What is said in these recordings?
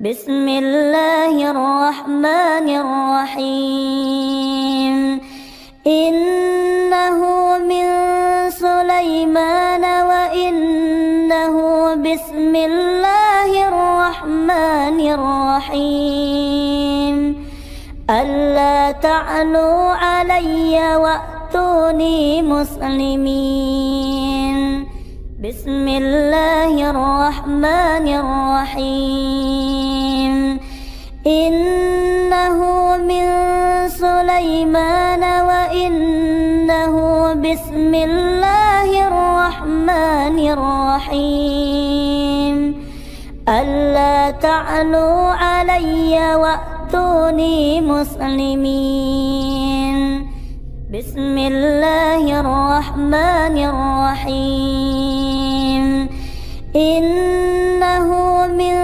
بسم الله الرحمن الرحيم. إنه من سليمان وإنه بسم الله الرحمن الرحيم. ألا تعلوا علي وأتوني مسلمين. بسم الله الرحمن الرحيم. إنه من سليمان وإنه بسم الله الرحمن الرحيم. ألا تعلوا علي وأتوني مسلمين. بسم الله الرحمن الرحيم. إنه من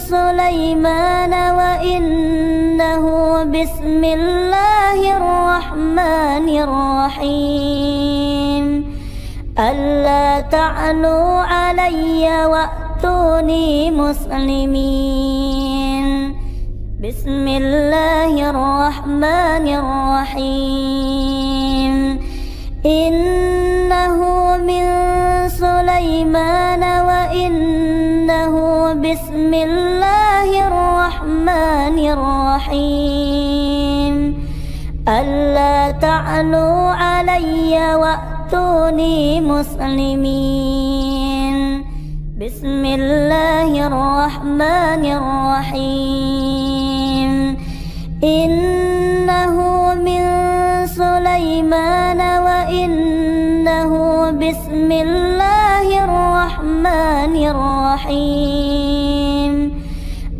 سليمان وإنه بسم الله الرحمن الرحيم. ألا تعلوا علي وأتوني مسلمين. بسم الله الرحمن الرحيم. إنه من سليمان وإنه بسم الله الرحمن الرحيم. ألا تعلوا علي وأتوني مسلمين. بسم الله الرحمن الرحيم. إنه من سليمان بسم الله الرحمن الرحيم.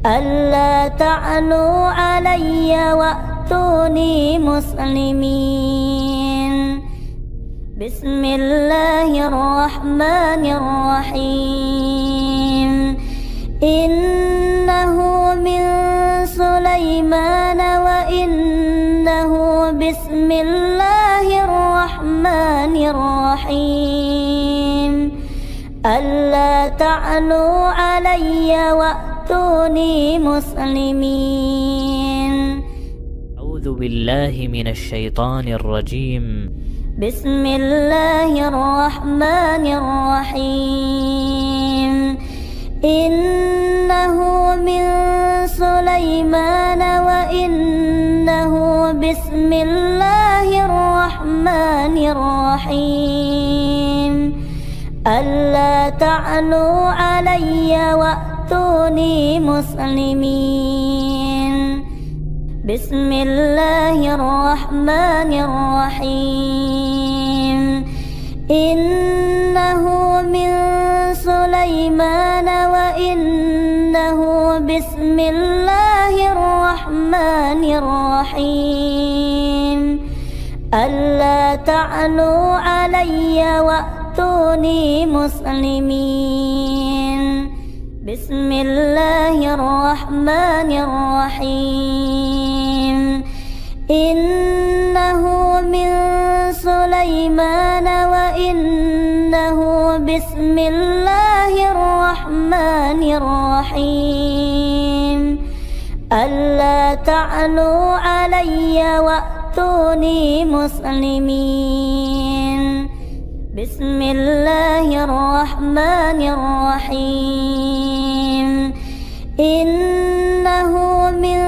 ألا تعلوا علي وأتوني مسلمين. بسم الله الرحمن الرحيم. إنه من سليمان وإنه بسم الله الرحمن الرحيم. ألا تعلوا علي وأتوني مسلمين. أعوذ بالله من الشيطان الرجيم. بسم الله الرحمن الرحيم. إنه من سليمان وإنه بسم الله الرحمن الرحيم. ألا تعلوا علي وأتوني مسلمين. بسم الله الرحمن الرحيم. إنه من سليمان وإنه بسم الله الرحمن الرحيم. ألا تعلوا علي وأتوني مسلمين. بسم الله الرحمن الرحيم. إنه من سليمان وإنه بسم الله الرحمن الرحيم. ألا تعلوا علي وأتوني مسلمين. بسم الله الرحمن الرحيم. إنه من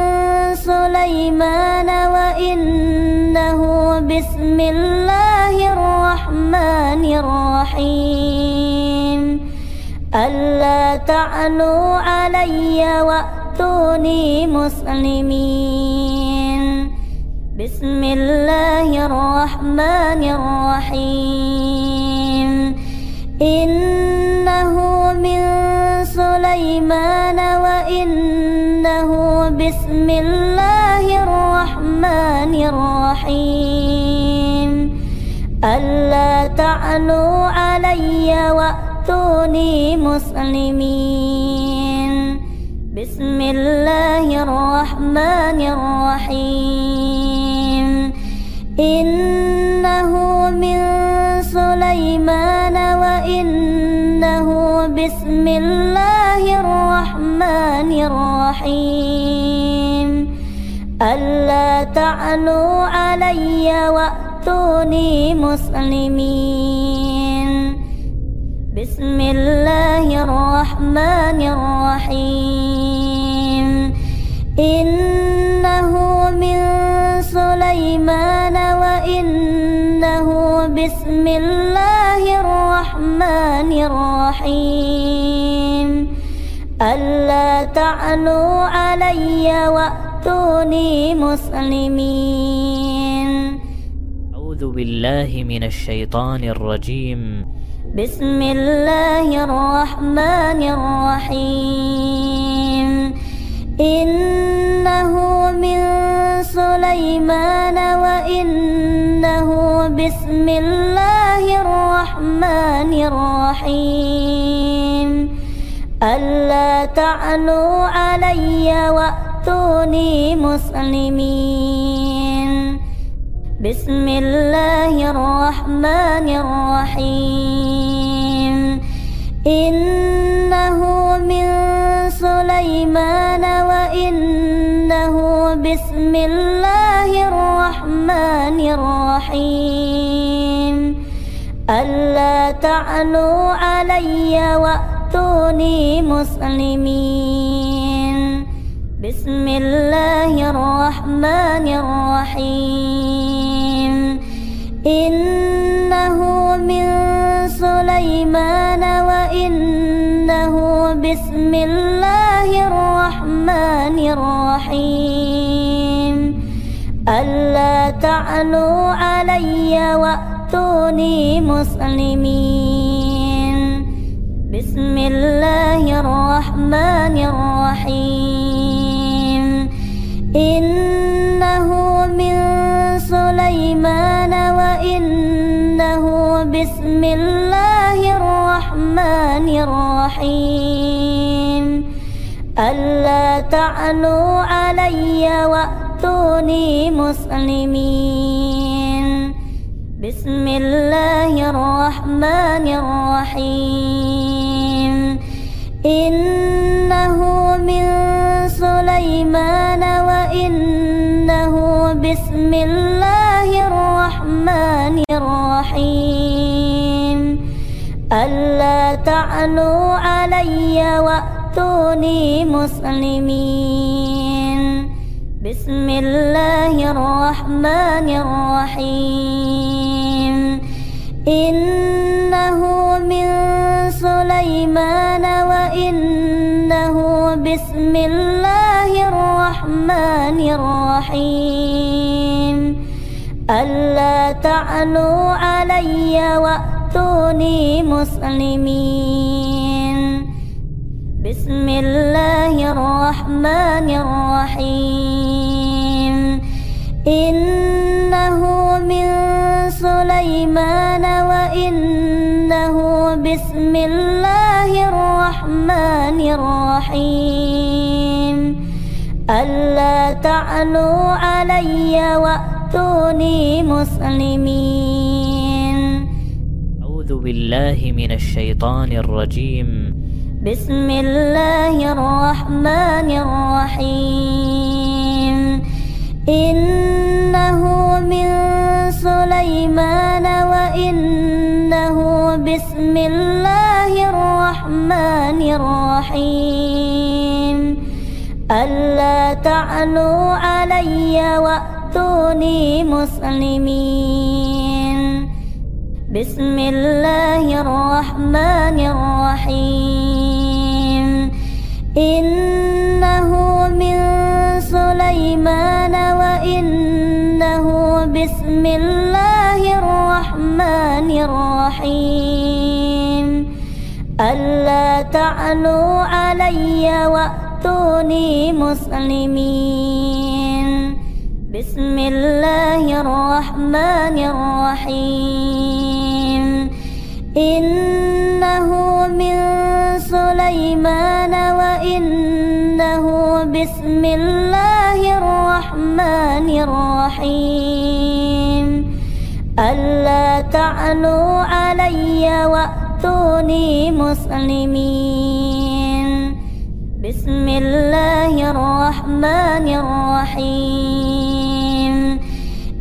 سليمان وإنه بسم الله الرحمن الرحيم. ألا تعلوا علي وأتوني مسلمين. بسم الله الرحمن الرحيم. إنه من سليمان وإنه بسم الله الرحمن الرحيم. ألا تعلوا علي وأتوني مسلمين. بسم الله الرحمن الرحيم. إنه من سليمان وإنه بسم الله الرحمن الرحيم. ألا تعلوا علي وأتوني مسلمين. بسم الله الرحمن الرحيم. إنه من سليمان وإنه بسم الله الرحمن الرحيم. ألا تعلوا علي وأتوني مسلمين. أعوذ بالله من الشيطان الرجيم. بسم الله الرحمن الرحيم. إنه من سليمان وإنه بسم الله الرحمن الرحيم. ألا تعلوا علي وأتوني مسلمين. بسم الله الرحمن الرحيم. إنه من سليمان وإنه بسم الله الرحمن الرحيم. ألا تعلوا علي وأتوني مسلمين. بسم الله الرحمن الرحيم. إنه من سليمان وإنه بسم الله الرحمن الرحيم. ألا تعلوا علي وأتوني مسلمين. بسم الله الرحمن الرحيم. إنه بسم الله الرحمن الرحيم. ألا تعلوا علي وأتوني مسلمين. بسم الله الرحمن الرحيم. إنه من سليمان وإنه بسم الله ألا تعلوا علي وأتوني مسلمين. بسم الله الرحمن الرحيم. إنه من سليمان وإنه بسم الله الرحمن الرحيم. ألا تعلوا علي وأتوني مسلمين. بسم الله الرحمن الرحيم. إنه من سليمان وإنه بسم الله الرحمن الرحيم. ألا تعلوا علي وأتوني مسلمين. أعوذ بالله من الشيطان الرجيم. بسم الله الرحمن الرحيم. إنه من سليمان وإنه بسم الله الرحمن الرحيم. ألا تعلوا علي وأتوني مسلمين. بسم الله الرحمن الرحيم. إنه من سليمان وإنه بسم الله الرحمن الرحيم. ألا تعلوا علي وأتوني مسلمين. بسم الله الرحمن الرحيم. إنه من سليمان وإنه بسم الله الرحمن الرحيم. ألا تعلوا علي وأتوني مسلمين. بسم الله الرحمن الرحيم.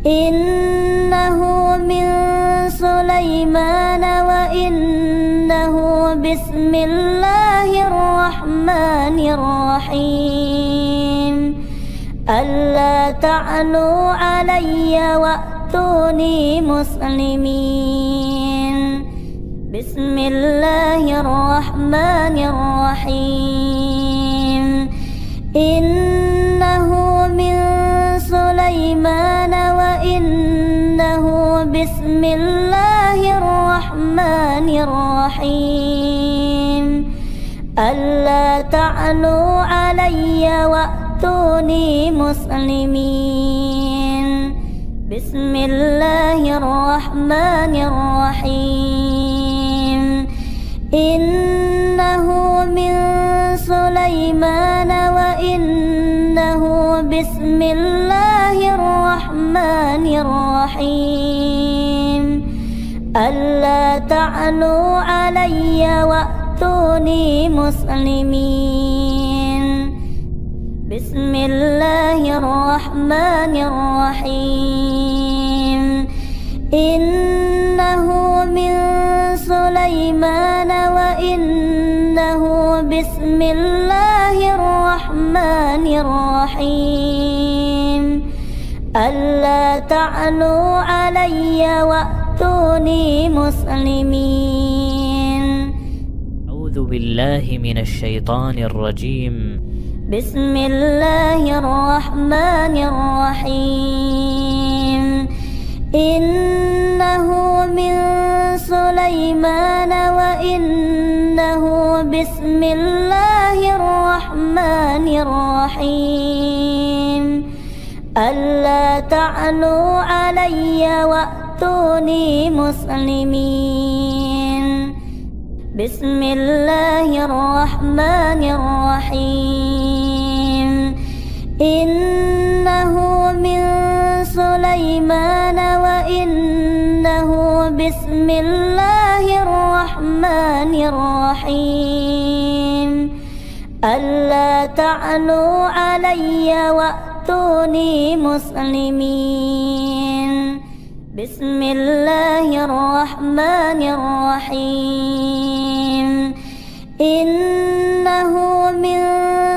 إنه من سليمان وإنه بسم الله الرحمن الرحيم. ألا تعلوا علي وأتوني مسلمين. بسم الله الرحمن الرحيم. إنه من سليمان بسم الله الرحمن الرحيم. ألا تعلوا علي وأتوني مسلمين. بسم الله الرحمن الرحيم. إنه من سليمان وإنه بسم الله الرحمن الرحيم. ألا تعلوا علي وأتوني مسلمين. بسم الله الرحمن الرحيم. إنه من سليمان وإنه بسم الله الرحمن الرحيم. ألا تعلوا علي وأتوني مسلمين. أعوذ بالله من الشيطان الرجيم. بسم الله الرحمن الرحيم. إنه من سليمان وإنه بسم الله الرحمن الرحيم. ألا تعلوا علي وأتوني مسلمين. بسم الله الرحمن الرحيم. إنه من سليمان وإنه بسم الله الرحمن الرحيم. ألا تعلوا علي وأتوني مسلمين. بسم الله الرحمن الرحيم. إنه من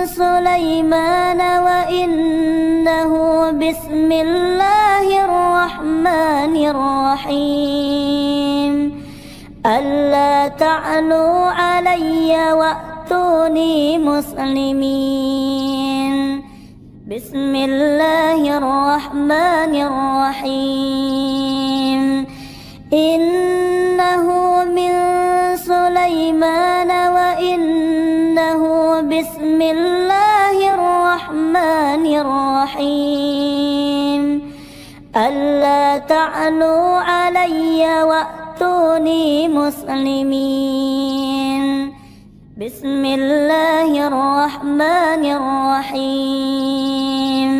سليمان وإنه بسم الله الرحمن الرحيم. ألا تعلوا علي وأتوني مسلمين. بسم الله الرحمن الرحيم. إنه من سليمان وإنه بسم الله الرحمن الرحيم. ألا تعلوا علي وأتوني مسلمين. بسم الله الرحمن الرحيم.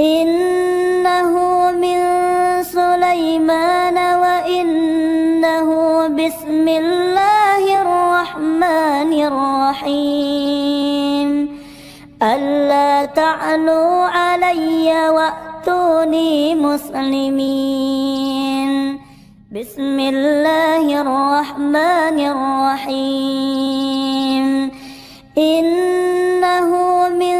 إنه من سليمان وإنه بسم الله الرحمن الرحيم. ألا تعلوا علي وأتوني مسلمين. بسم الله الرحمن الرحيم. إنه من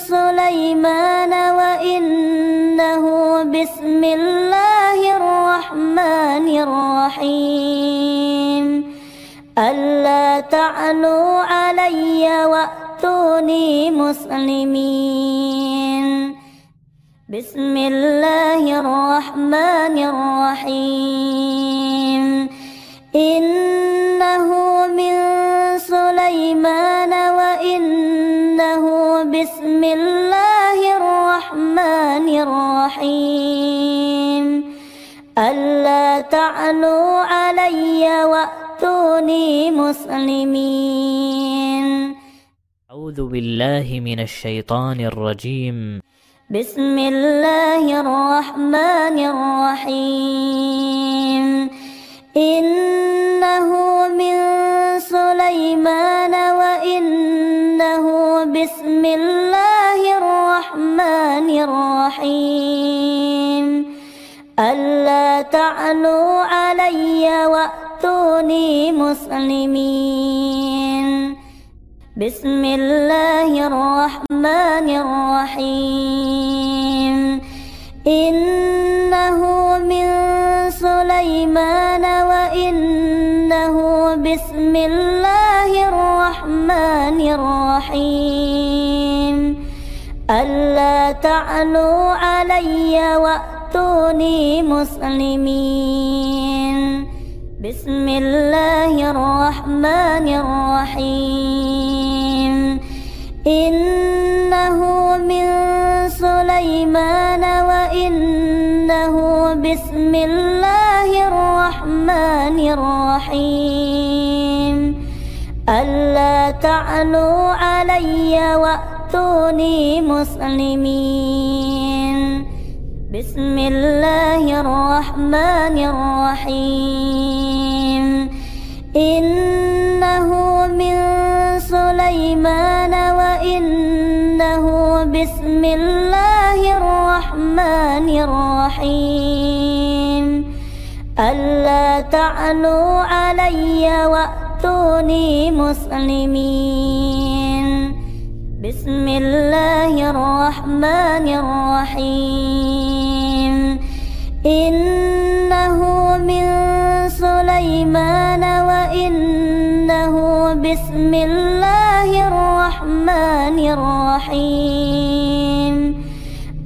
سليمان وإنه بسم الله الرحمن الرحيم. ألا تعلوا علي وأتوني مسلمين. بسم الله الرحمن الرحيم. إنه من سليمان وإنه بسم الله الرحمن الرحيم. ألا تعلوا علي وأتوني مسلمين. أعوذ بالله من الشيطان الرجيم. بسم الله الرحمن الرحيم. إنه من سليمان وإنه إنه بسم الله الرحمن الرحيم. ألا تعلوا علي وأتوني مسلمين. بسم الله الرحمن الرحيم. إنه بسم الله الرحمن الرحيم. ألا تعلوا علي وأتوني مسلمين. بسم الله الرحمن الرحيم. إنه من سليمان وإنه بسم الله الرحمن الرحيم. ألا تعلوا علي وأتوني مسلمين. بسم الله الرحمن الرحيم. إنه من سليمان وإنه بسم الله الرحمن الرحيم. ألا تعلوا علي وأتوني مسلمين. بسم الله الرحمن الرحيم. إنه من سليمان وإنه بسم الله الرحمن الرحيم.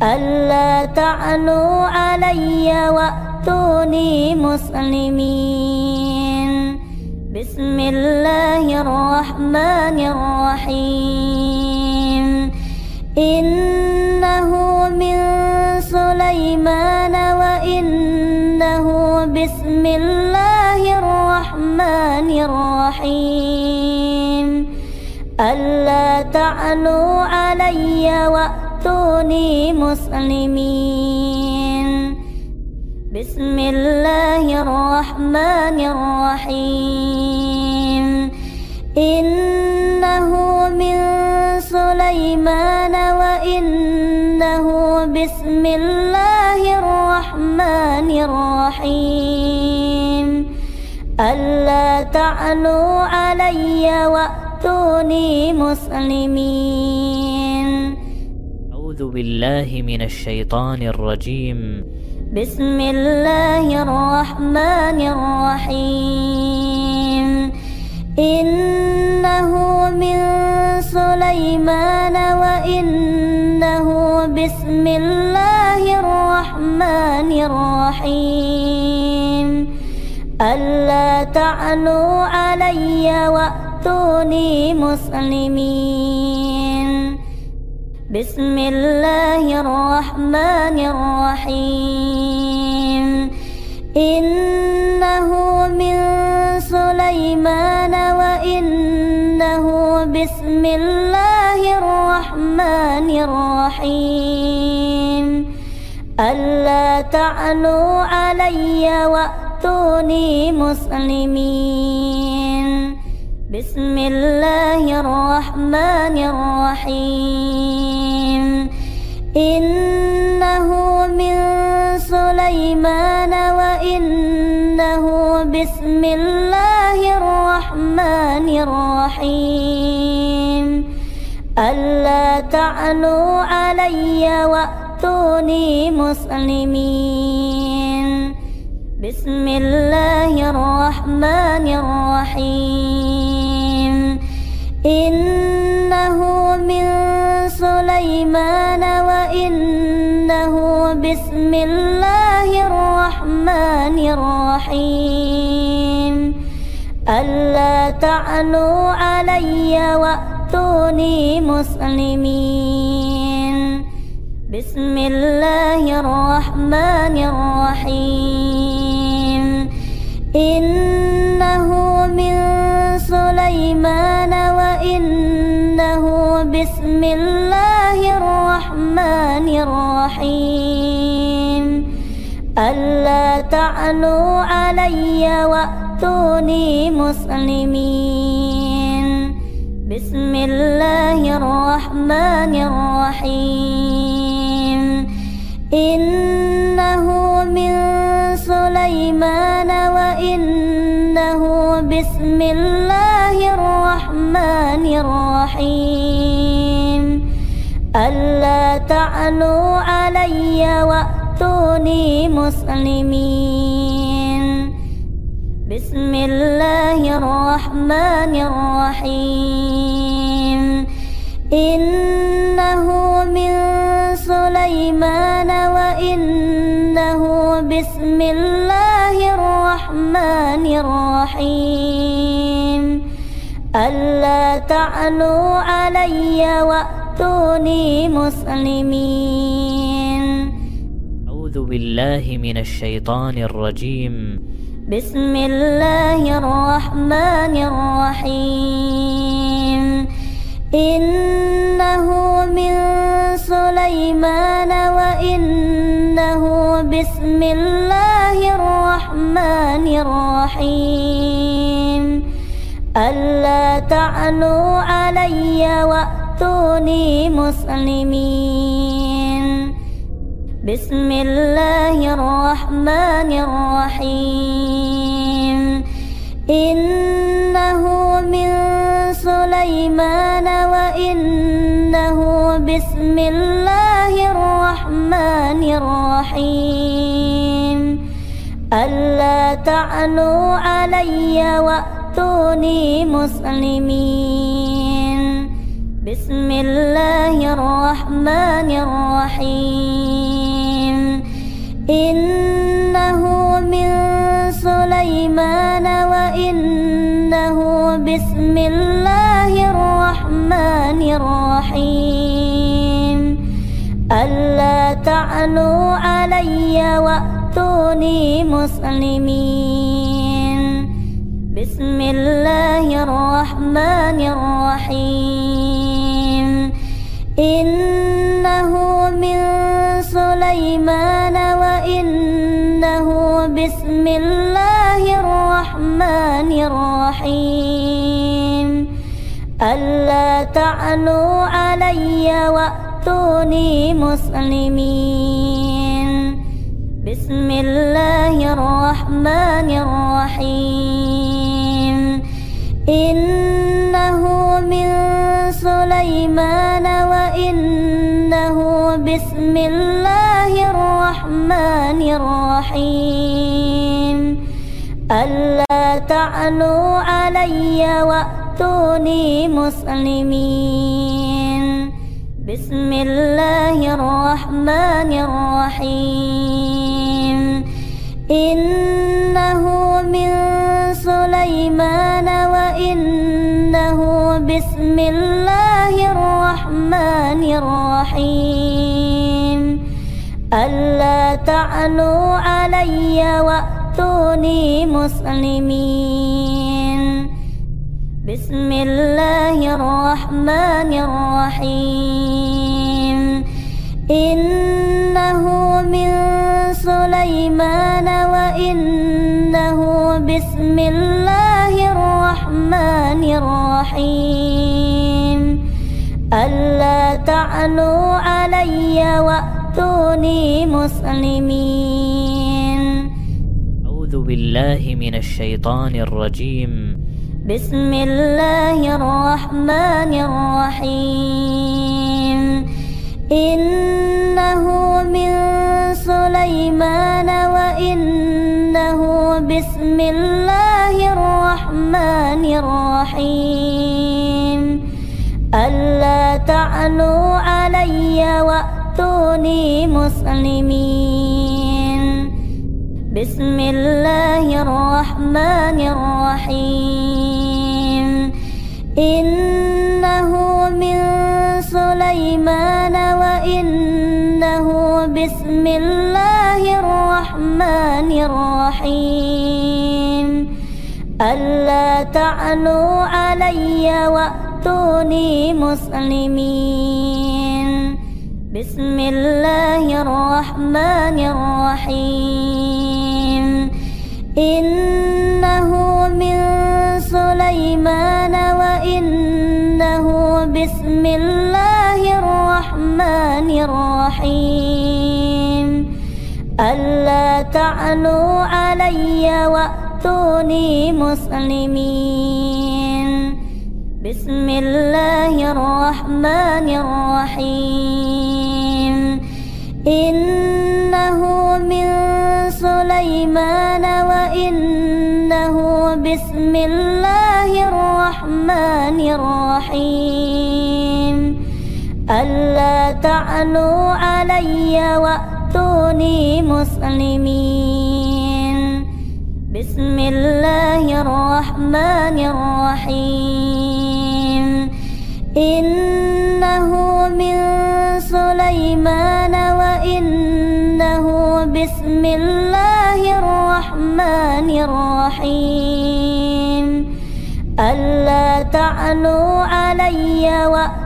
ألا تعلوا علي وأتوني مسلمين. بسم الله الرحمن الرحيم. إنه من سليمان وإنه بسم الله الرحمن الرحيم. ألا تعلوا علي وأتوني مسلمين. بسم الله الرحمن الرحيم إنه من سليمان وإنه بسم الله الرحمن الرحيم ألا تعلوا علي وأتوني مسلمين أعوذ بالله من الشيطان الرجيم بسم الله الرحمن الرحيم. إنه من سليمان وإنه بسم الله الرحمن الرحيم. ألا تعلوا علي وأتوني مسلمين. بسم الله الرحمن الرحيم. إنه من سليمان وإنه بسم الله الرحمن الرحيم. ألا تعلوا علي وأتوني مسلمين. بسم الله الرحمن الرحيم. إنه من سليمان وإنه بسم الله الرحمن الرحيم. ألا تعلوا علي وأتوني مسلمين. بسم الله الرحمن الرحيم. إنه من سليمان وإنه بسم الله الرحمن الرحيم. ألا تعلوا علي وأتوني مسلمين. بسم الله الرحمن الرحيم. إنه من سليمان وإنه بسم الله الرحمن الرحيم. ألا تعلوا علي وأتوني مسلمين. بسم الله الرحمن الرحيم. إنه بسم الله الرحمن الرحيم. ألا تعلوا علي وأتوني مسلمين. بسم الله الرحمن الرحيم. إنه من سليمان وإنه بسم الله الرحمن الرحيم. ألا تعلوا علي وأتوني مسلمين. أعوذ بالله من الشيطان الرجيم. بسم الله الرحمن الرحيم. إنه من سليمان وإنه بسم الله الرحمن الرحيم. ألا تعلوا علي وأتوني مسلمين. بسم الله الرحمن الرحيم. إنه من سليمان وإنه بسم الله الرحمن الرحيم. ألا تعلوا علي وأتوني مسلمين. بسم الله الرحمن الرحيم. إنه من سليمان وإنه بسم الله الرحمن الرحيم. ألا تعلوا علي وأتوني مسلمين. بسم الله الرحمن الرحيم. إنه من سليمان وإنه بسم الله الرحمن الرحيم. ألا تعلوا علي وأتوني مسلمين. بسم الله الرحمن الرحيم. إنه من سليمان وإنه بسم الله الرحمن الرحيم. ألا تعلوا علي وأتوني مسلمين. بسم الله الرحمن الرحيم. إنه من سليمان وإنه بسم الله الرحمن الرحيم. ألا تعلوا علي وأتوني مسلمين. بسم الله الرحمن الرحيم. إنه من سليمان وإنه بسم الله الرحمن الرحيم. ألا تعلوا علي وأتوني مسلمين. أعوذ بالله من الشيطان الرجيم. بسم الله الرحمن الرحيم. إنه من سليمان وإنه بسم الله الرحمن الرحيم. ألا تعلوا علي وأتوني مسلمين. بسم الله الرحمن الرحيم. من سليمان وإنه بسم الله الرحمن الرحيم. ألا تعلوا علي وأتوني مسلمين. بسم الله الرحمن الرحيم. إنه من سليمان وإنه بسم الله الرحمن الرحيم. ألا تعلوا علي وأتوني مسلمين. بسم الله الرحمن الرحيم. إنه من سليمان وإنه بسم الله الرحمن الرحيم. ألا تعلوا علي وأتوني مسلمين. بسم الله الرحمن الرحيم. إنه من سليمان وإنه بسم الله الرحمن الرحيم. ألا تعلوا علي وأتوني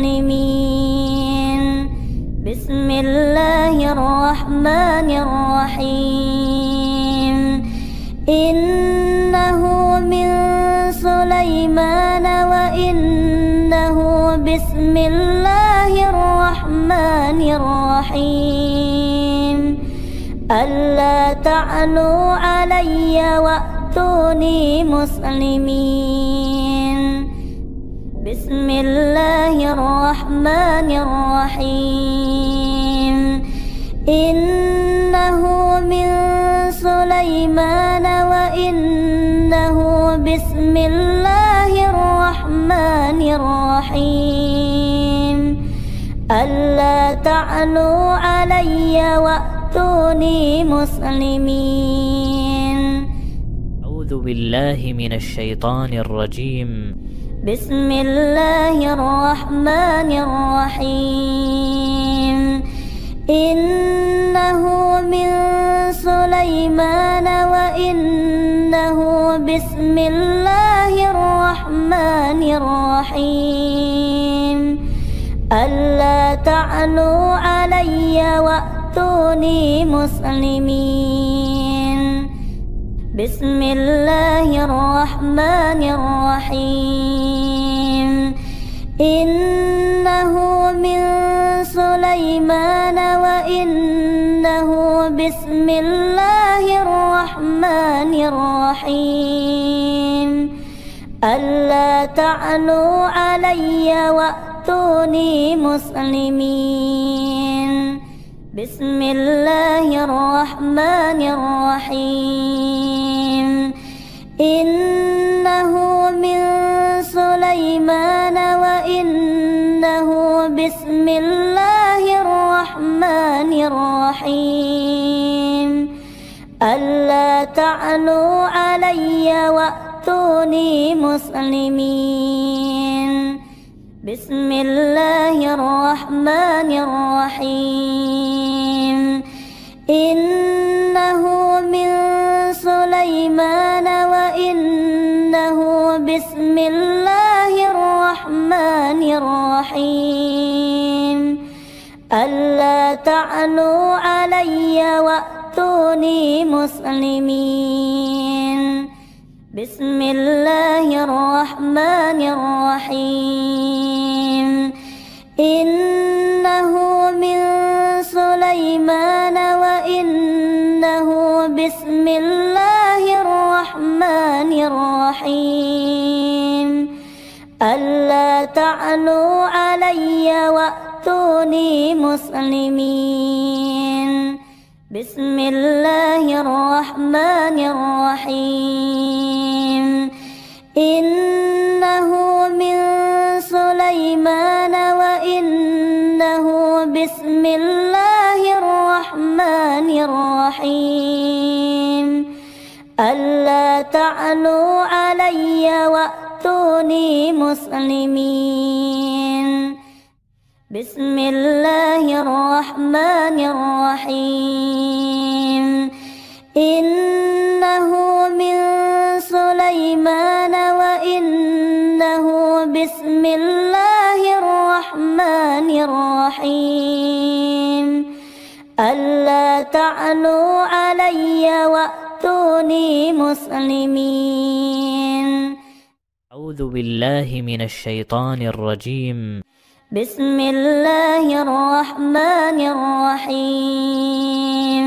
مسلمين. بسم الله الرحمن الرحيم. إنه من سليمان وإنه بسم الله الرحمن الرحيم. ألا تعلوا علي وأتوني مسلمين. بسم الله الرحمن الرحيم. إنه من سليمان وإنه بسم الله الرحمن الرحيم. ألا تعلوا علي وأتوني مسلمين. أعوذ بالله من الشيطان الرجيم. بسم الله الرحمن الرحيم. إنه من سليمان وإنه بسم الله الرحمن الرحيم. ألا تعلوا علي وأتوني مسلمين. بسم الله الرحمن الرحيم. إنه من سليمان وإنه بسم الله الرحمن الرحيم. ألا تعلوا علي وأتوني مسلمين. بسم الله الرحمن الرحيم. إنه من سليمان وإنه بسم الله الرحمن الرحيم. ألا تعلوا علي وأتوني مسلمين. بسم الله الرحمن الرحيم. إنه من سليمان وإنه بسم الله الرحمن الرحيم. ألا تعلوا علي وأتوني مسلمين. بسم الله الرحمن الرحيم. إنه من سليمان وإنه بسم الله الرحمن الرحيم. ألا تعلوا علي وأتوني مسلمين. بسم الله الرحمن الرحيم. إنه من سليمان وإنه بسم الله الرحمن الرحيم. ألا تعلوا علي وأتوني مسلمين. بسم الله الرحمن الرحيم. إنه من سليمان وإنه بسم الله الرحمن الرحيم. ألا تعلوا علي وأتوني مسلمين. أعوذ بالله من الشيطان الرجيم. بسم الله الرحمن الرحيم.